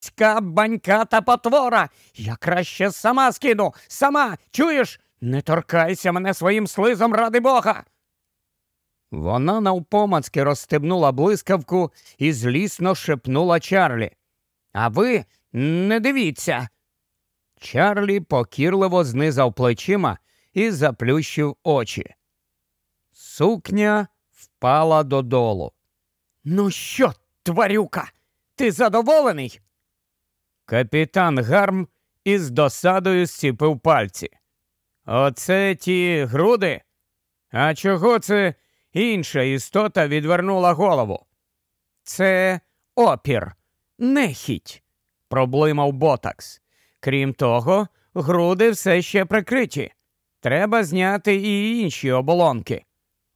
слизька банька та потвора. Я краще сама скину, сама, чуєш? Не торкайся мене своїм слизом ради бога. Вона навпомацьки розстебнула блискавку і злісно шепнула Чарлі. А ви не дивіться. Чарлі покірливо знизав плечима і заплющив очі. Сукня впала додолу. Ну що, тварюка, ти задоволений? Капітан Гарм із досадою зціпив пальці. Оце ті груди? А чого це інша істота відвернула голову? Це опір, нехіть, проблимав Ботакс. Крім того, груди все ще прикриті. Треба зняти і інші оболонки.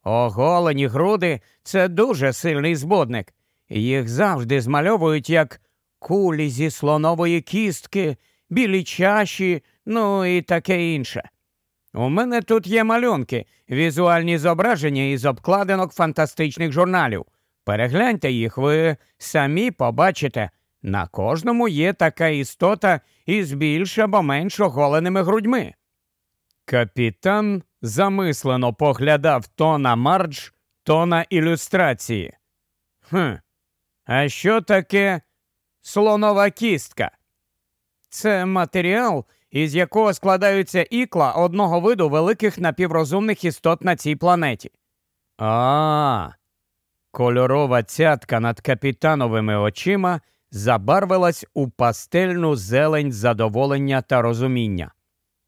Оголені груди це дуже сильний збудник. Їх завжди змальовують як кулі зі слонової кістки, білі чаші, ну і таке інше. У мене тут є малюнки, візуальні зображення із обкладинок фантастичних журналів. Перегляньте їх, ви самі побачите. На кожному є така істота із більш або менш оголеними грудьми. Капітан замислено поглядав то на мардж, то на ілюстрації. Хм, а що таке слонова кістка? Це матеріал, із якого складаються ікла одного виду великих напіврозумних істот на цій планеті. А, кольорова цятка над капітановими очима забарвилась у пастельну зелень задоволення та розуміння.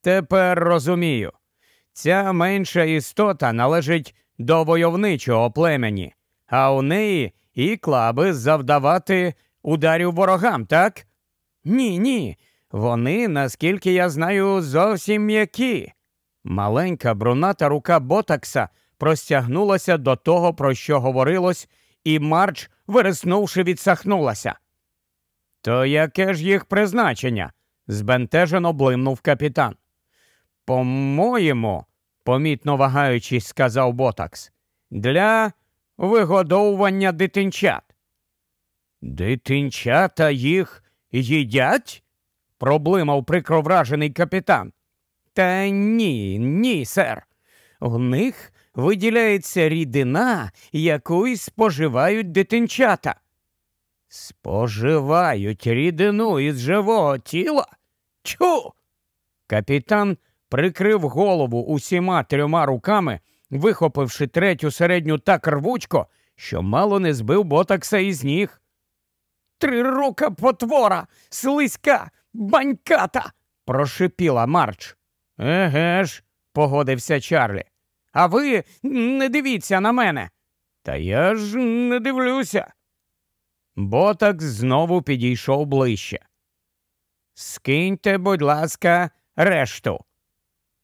Тепер розумію. Ця менша істота належить до войовничого племені, а у неї ікла, аби завдавати ударів ворогам, так? Ні, ні. Вони, наскільки я знаю, зовсім м'які. Маленька бруната рука Ботакса простягнулася до того, про що говорилось, і Марч, вириснувши, відсахнулася. То яке ж їх призначення? збентежено блимнув капітан. По-моєму, помітно вагаючись, сказав Ботакс, для вигодовування дитинчат. Дитинчата їх їдять? проблимав прикровражений капітан. Та ні, ні, сер. У них виділяється рідина, яку й споживають дитинчата. Споживають рідину із живого тіла? Чу. Капітан прикрив голову усіма трьома руками, вихопивши третю середню так рвучко, що мало не збив ботакса із ніг. Трирука потвора, слизька, баньката, прошипіла Марч. Еге ж, погодився Чарлі. А ви не дивіться на мене. Та я ж не дивлюся. Ботакс знову підійшов ближче. Скиньте, будь ласка, решту.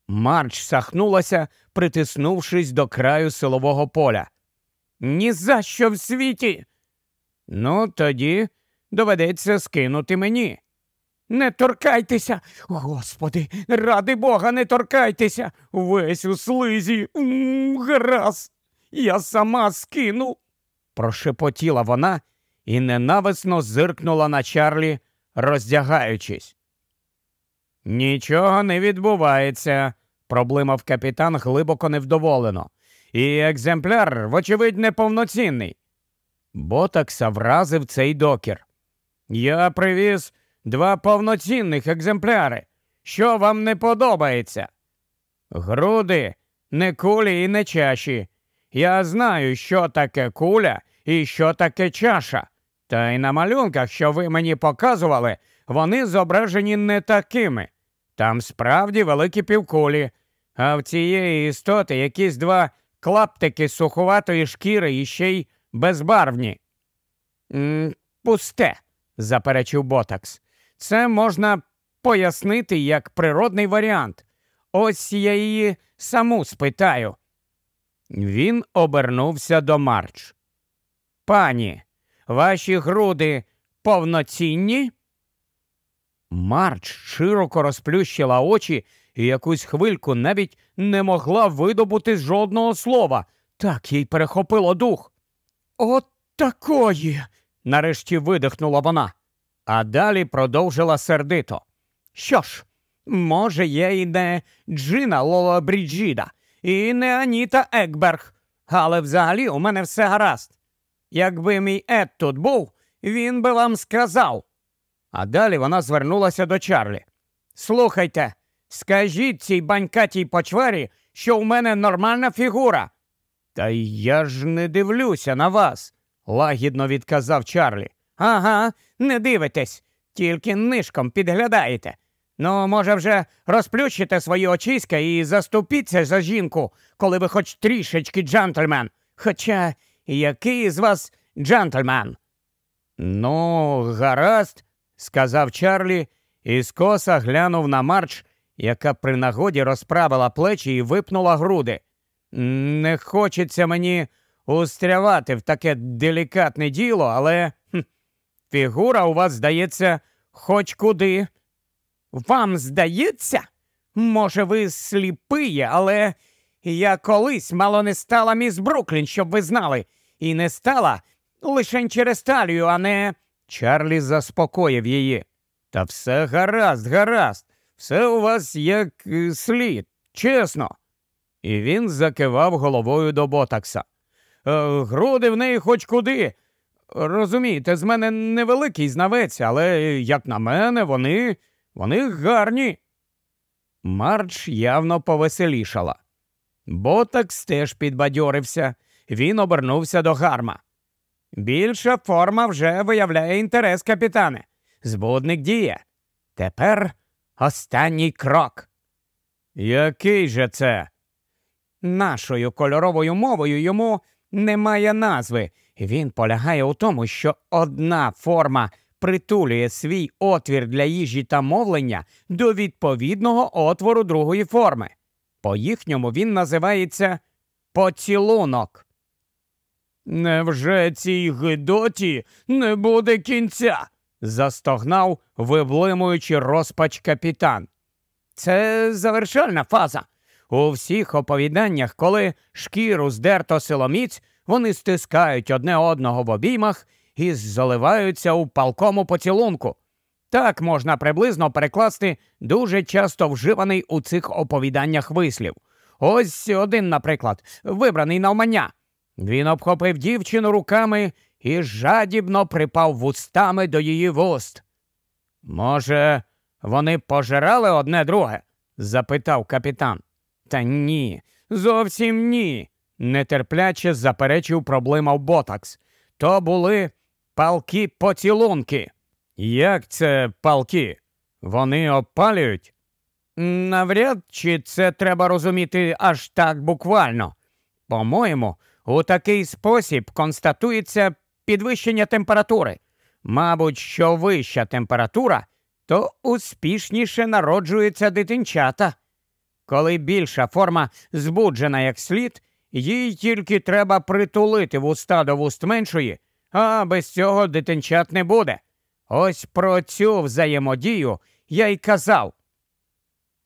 Марч сахнулася, притиснувшись до краю силового поля. «Ні за що в світі. Ну, тоді доведеться скинути мені. Не торкайтеся, господи, ради бога, не торкайтеся. Весь у слизі. Гаразд, я сама скину. прошепотіла вона і ненависно зиркнула на Чарлі, роздягаючись. Нічого не відбувається, проблимав капітан глибоко невдоволено. І екземпляр, вочевидь, неповноцінний. Ботакса вразив цей докір. Я привіз два повноцінних екземпляри. Що вам не подобається? Груди не кулі і не чаші. Я знаю, що таке куля і що таке чаша. Та й на малюнках, що ви мені показували, вони зображені не такими. Там справді великі півкулі, а в цієї істоти якісь два клаптики суховатої шкіри і ще й безбарвні. «М, Пусте, заперечив Ботакс. Це можна пояснити як природний варіант. Ось я її саму спитаю. Він обернувся до Марч. Пані, ваші груди повноцінні? Марч широко розплющила очі і якусь хвильку навіть не могла видобути жодного слова. Так їй перехопило дух. От такої. Нарешті видихнула вона. а далі продовжила сердито. Що ж, може, я і не Джина Лола Бріджіда, і не Аніта Екберг, але взагалі у мене все гаразд. Якби мій Ед тут був, він би вам сказав. А далі вона звернулася до Чарлі. Слухайте, скажіть цій банькатій почварі, що у мене нормальна фігура. Та я ж не дивлюся на вас, лагідно відказав Чарлі. Ага, не дивитесь, тільки нишком підглядаєте. Ну, може, вже розплющите свої очиська і заступіться за жінку, коли ви хоч трішечки джентльмен. Хоча який з вас джентльмен? Ну, гаразд, сказав Чарлі і скоса глянув на Марч, яка при нагоді розправила плечі і випнула груди. Не хочеться мені устрявати в таке делікатне діло, але хм, фігура у вас здається хоч куди. Вам здається? Може, ви сліпиє, але я колись мало не стала міс Бруклін, щоб ви знали, і не стала лише через талію, а не. Чарлі заспокоїв її. Та все гаразд, гаразд, все у вас як е, слід, чесно. І він закивав головою до Ботакса. «Е, груди в неї хоч куди. Розумієте, з мене невеликий знавець, але, як на мене, вони вони гарні. Марч явно повеселішала. Ботакс теж підбадьорився. Він обернувся до гарма. Більша форма вже виявляє інтерес, капітане. Збудник діє. Тепер останній крок. Який же це? Нашою кольоровою мовою йому немає назви. Він полягає у тому, що одна форма притулює свій отвір для їжі та мовлення до відповідного отвору другої форми. По їхньому він називається поцілунок. Невже цій гидоті не буде кінця? застогнав, виблимуючи розпач капітан. Це завершальна фаза. У всіх оповіданнях, коли шкіру здерто силоміць, вони стискають одне одного в обіймах і заливаються у палкому поцілунку. Так можна приблизно перекласти дуже часто вживаний у цих оповіданнях вислів. Ось один, наприклад, вибраний навмання. Він обхопив дівчину руками і жадібно припав вустами до її вуст. Може, вони пожирали одне друге? запитав капітан. Та ні, зовсім ні, нетерпляче заперечив проблема в Ботакс. То були палки поцілунки. Як це палки? Вони опалюють? Навряд чи це треба розуміти аж так буквально. По-моєму, у такий спосіб констатується підвищення температури. Мабуть, що вища температура, то успішніше народжуються дитинчата. Коли більша форма збуджена як слід, їй тільки треба притулити вуста до вуст меншої, а без цього дитинчат не буде. Ось про цю взаємодію я й казав.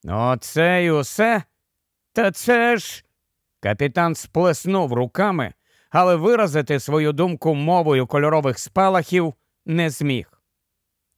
Оце й усе? Та це ж. Капітан сплеснув руками, але виразити свою думку мовою кольорових спалахів не зміг.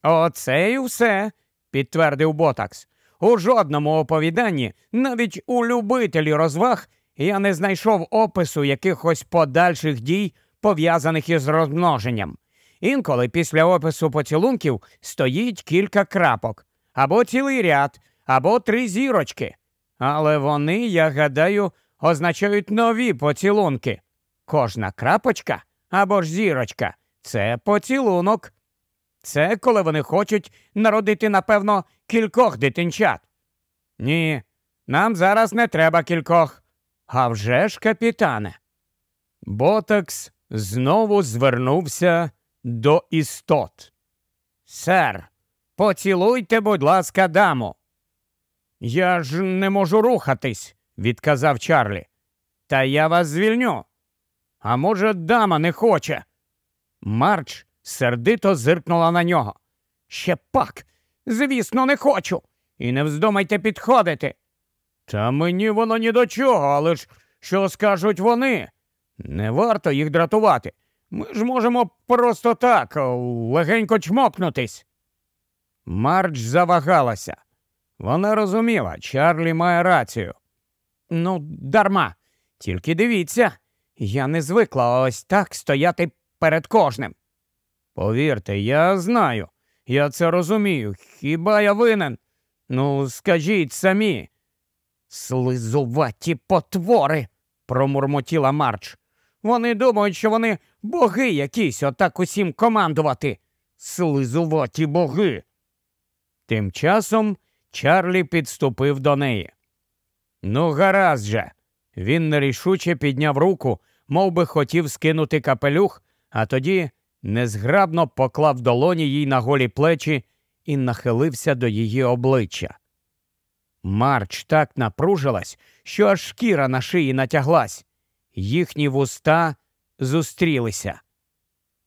Оце й все, підтвердив Ботакс. У жодному оповіданні, навіть у любителі розваг, я не знайшов опису якихось подальших дій, пов'язаних із розмноженням. Інколи після опису поцілунків стоїть кілька крапок, або цілий ряд, або три зірочки. Але вони, я гадаю, означають нові поцілунки. Кожна крапочка або ж зірочка це поцілунок. Це коли вони хочуть народити, напевно, кількох дитинчат. Ні, нам зараз не треба кількох. А вже ж, капітане. Ботакс знову звернувся до істот. Сер, поцілуйте, будь ласка, даму. Я ж не можу рухатись, відказав Чарлі. Та я вас звільню. А може, дама не хоче. Марч сердито зиркнула на нього. Ще б пак, звісно, не хочу. І не вздумайте підходити. Та мені воно ні до чого, але ж що скажуть вони? Не варто їх дратувати. Ми ж можемо просто так, легенько чмокнутись. Мардж завагалася. Вона розуміла, Чарлі має рацію. Ну, дарма. Тільки дивіться, я не звикла ось так стояти перед кожним. Повірте, я знаю, я це розумію. Хіба я винен? Ну, скажіть самі. Слизуваті потвори, промурмотіла Марч. Вони думають, що вони боги якісь отак усім командувати. Слизуваті боги. Тим часом Чарлі підступив до неї. Ну, гаразд же. Він нерішуче підняв руку, мов би хотів скинути капелюх, а тоді незграбно поклав долоні їй на голі плечі і нахилився до її обличчя. Марч так напружилась, що аж шкіра на шиї натяглась. Їхні вуста зустрілися.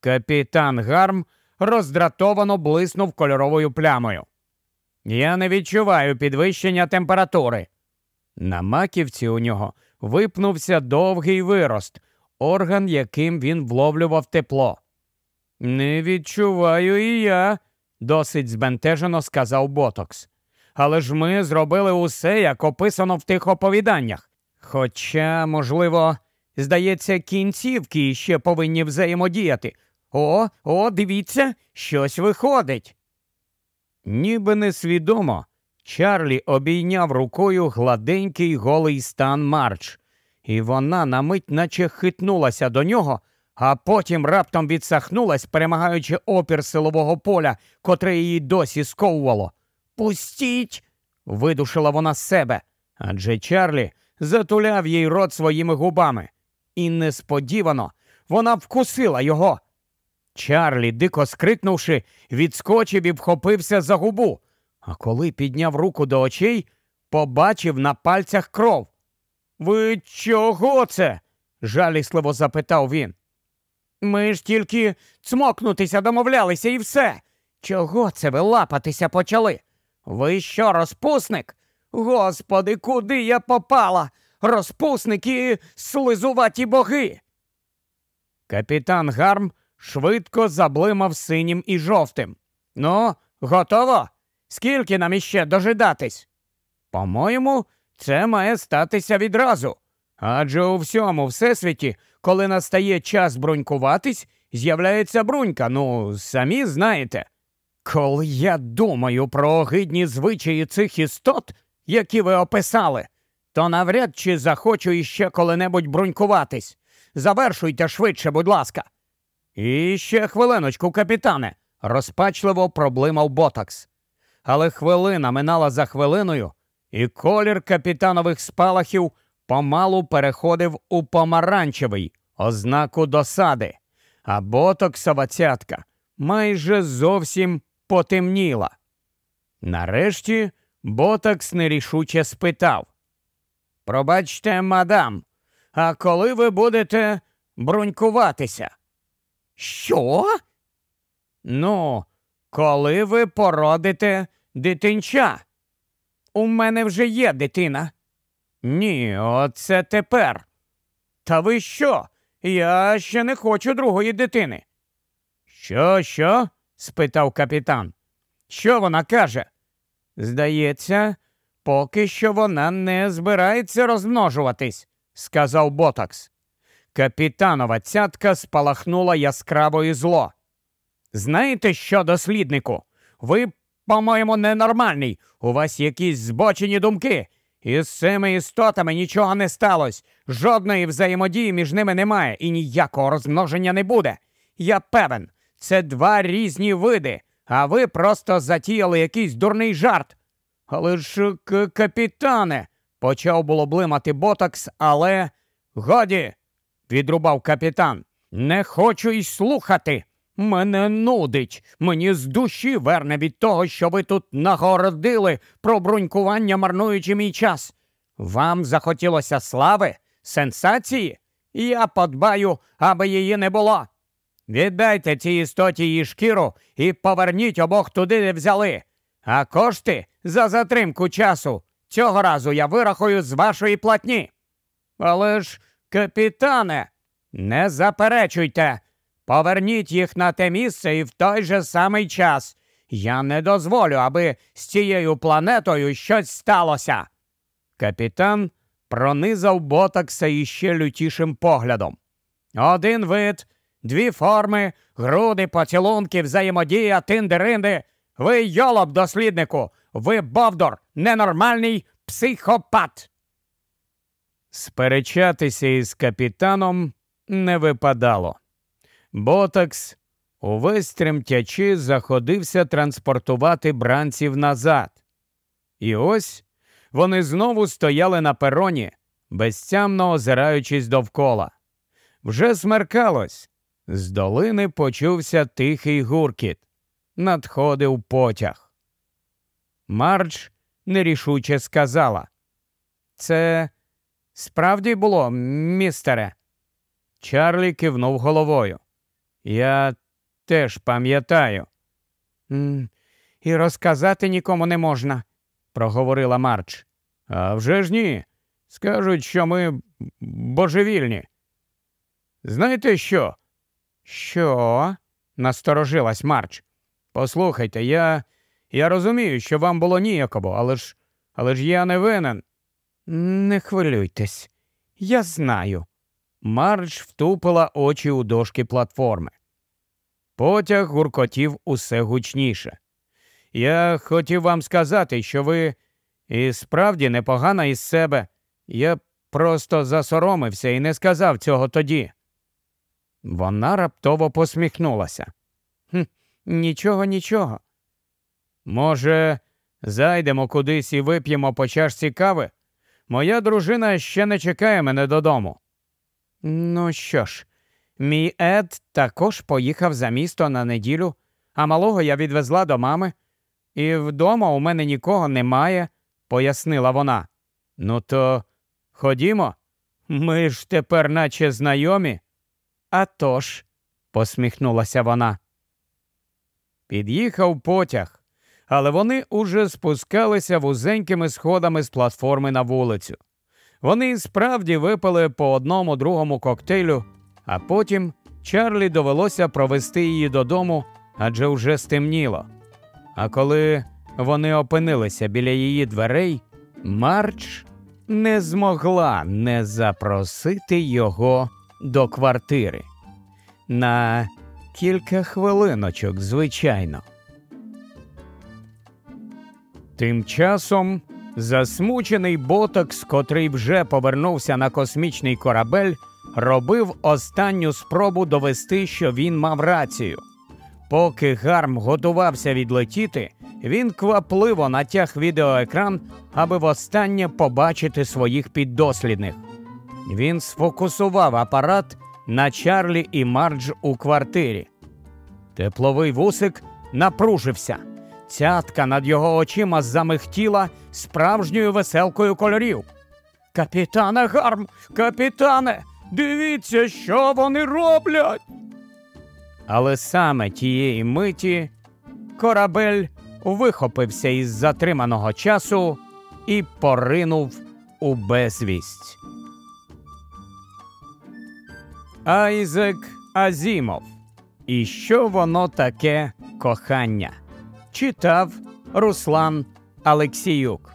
Капітан Гарм роздратовано блиснув кольоровою плямою. Я не відчуваю підвищення температури. На маківці у нього випнувся довгий вирост, орган, яким він вловлював тепло. Не відчуваю і я, досить збентежено сказав Ботокс. Але ж ми зробили усе, як описано в тих оповіданнях. Хоча, можливо, здається, кінцівки ще повинні взаємодіяти. О, о, дивіться, щось виходить. Ніби несвідомо, Чарлі обійняв рукою гладенький голий стан Марч, і вона на мить наче хитнулася до нього, а потім раптом відсахнулась, перемагаючи опір силового поля, котре її досі сковувало. Пустіть. видушила вона з себе, адже Чарлі затуляв їй рот своїми губами, і несподівано вона вкусила його. Чарлі, дико скрикнувши, відскочив і вхопився за губу, а коли підняв руку до очей, побачив на пальцях кров. Ви чого це? жалісливо запитав він. Ми ж тільки цмокнутися домовлялися і все. Чого це ви лапатися почали? Ви що, розпусник? Господи, куди я попала? Розпусник і слизуваті боги. Капітан Гарм швидко заблимав синім і жовтим. Ну, готово? Скільки нам іще дожидатись? По-моєму, це має статися відразу. Адже у всьому всесвіті, коли настає час брунькуватись, з'являється брунька, ну, самі знаєте. Коли я думаю про огидні звичаї цих істот, які ви описали, то навряд чи захочу іще коли-небудь брунькуватись. Завершуйте швидше, будь ласка. І ще хвилиночку, капітане, розпачливо проблимав Ботакс. Але хвилина минала за хвилиною, і колір капітанових спалахів помалу переходив у помаранчевий ознаку досади, а ботоксова цятка майже зовсім потемніла. Нарешті ботокс нерішуче спитав Пробачте, мадам, а коли ви будете брунькуватися? Що? Ну, коли ви породите дитинча? У мене вже є дитина. Ні, оце тепер. Та ви що? Я ще не хочу другої дитини. Що, що? спитав капітан. Що вона каже? Здається, поки що вона не збирається розмножуватись, сказав Ботакс. Капітанова цятка спалахнула яскраво і зло. Знаєте що, досліднику? Ви, по-моєму, ненормальний. У вас якісь збочені думки. Із цими істотами нічого не сталося. Жодної взаємодії між ними немає і ніякого розмноження не буде. Я певен, це два різні види, а ви просто затіяли якийсь дурний жарт. Але ж, капітане, почав було блимати ботокс, але. Годі, відрубав капітан. Не хочу й слухати. Мене нудить. Мені з душі верне від того, що ви тут нагородили про брунькування, марнуючи мій час. Вам захотілося слави, сенсації? Я подбаю, аби її не було. Віддайте цій істоті її шкіру і поверніть обох туди, де взяли. А кошти за затримку часу цього разу я вирахую з вашої платні. Але ж, капітане, не заперечуйте. Поверніть їх на те місце і в той же самий час. Я не дозволю, аби з цією планетою щось сталося. Капітан пронизав ботакса іще лютішим поглядом. Один вид, дві форми, груди, поцілунки, взаємодія, тиндеринди. Ви йолоб, досліднику, ви Бовдор, ненормальний психопат. Сперечатися із капітаном не випадало. Ботакс, увесь тремтячи, заходився транспортувати бранців назад. І ось вони знову стояли на пероні, безтямно озираючись довкола. Вже смеркалось. З долини почувся тихий гуркіт. Надходив потяг. Мардж нерішуче сказала. Це справді було, містере. Чарлі кивнув головою. Я теж пам'ятаю. І розказати нікому не можна, проговорила Марч. «А вже ж ні. Скажуть, що ми божевільні. Знаєте що? Що? насторожилась Марч. Послухайте, я я розумію, що вам було ніяково, але ж але ж я не винен. Не хвилюйтесь, я знаю. Марч втупила очі у дошки платформи. Потяг гуркотів усе гучніше. Я хотів вам сказати, що ви і справді непогана із себе. Я просто засоромився і не сказав цього тоді. Вона раптово посміхнулася. «Хм, Нічого, нічого. Може, зайдемо кудись і вип'ємо по чашці кави? Моя дружина ще не чекає мене додому. Ну що ж, мій Ед також поїхав за місто на неділю, а малого я відвезла до мами, і вдома у мене нікого немає, пояснила вона. Ну, то ходімо, ми ж тепер наче знайомі. «А тож», – посміхнулася вона. Під'їхав потяг, але вони уже спускалися вузенькими сходами з платформи на вулицю. Вони справді випили по одному другому коктейлю, а потім Чарлі довелося провести її додому, адже вже стемніло. А коли вони опинилися біля її дверей, Марч не змогла не запросити його до квартири. На кілька хвилиночок, звичайно. Тим часом засмучений ботокс, котрий вже повернувся на космічний корабель, робив останню спробу довести, що він мав рацію. Поки Гарм готувався відлетіти, він квапливо натяг відеоекран, аби востаннє побачити своїх піддослідних. Він сфокусував апарат на Чарлі і Мардж у квартирі. Тепловий вусик напружився. Цятка над його очима замихтіла справжньою веселкою кольорів. Капітане Гарм, капітане, дивіться, що вони роблять. Але саме тієї миті корабель вихопився із затриманого часу і поринув у безвість. Айзек Азімов. І що воно таке кохання? Читав Руслан Алексіюк.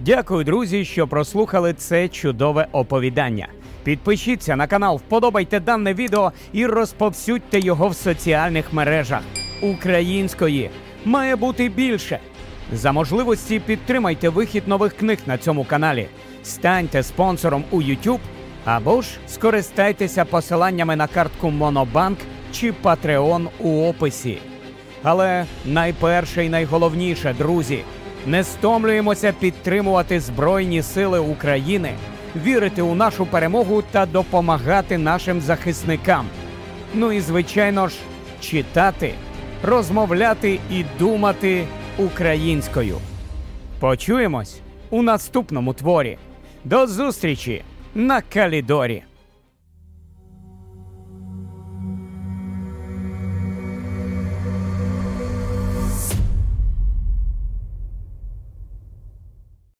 Дякую, друзі, що прослухали це чудове оповідання. Підпишіться на канал, вподобайте дане відео і розповсюдьте його в соціальних мережах. Української має бути більше. За можливості підтримайте вихід нових книг на цьому каналі. Станьте спонсором у YouTube або ж скористайтеся посиланнями на картку Монобанк чи Patreon у описі. Але найперше і найголовніше, друзі, не стомлюємося підтримувати Збройні Сили України, вірити у нашу перемогу та допомагати нашим захисникам. Ну і, звичайно ж, читати, розмовляти і думати українською. Почуємось у наступному творі. До зустрічі! на Калідорі.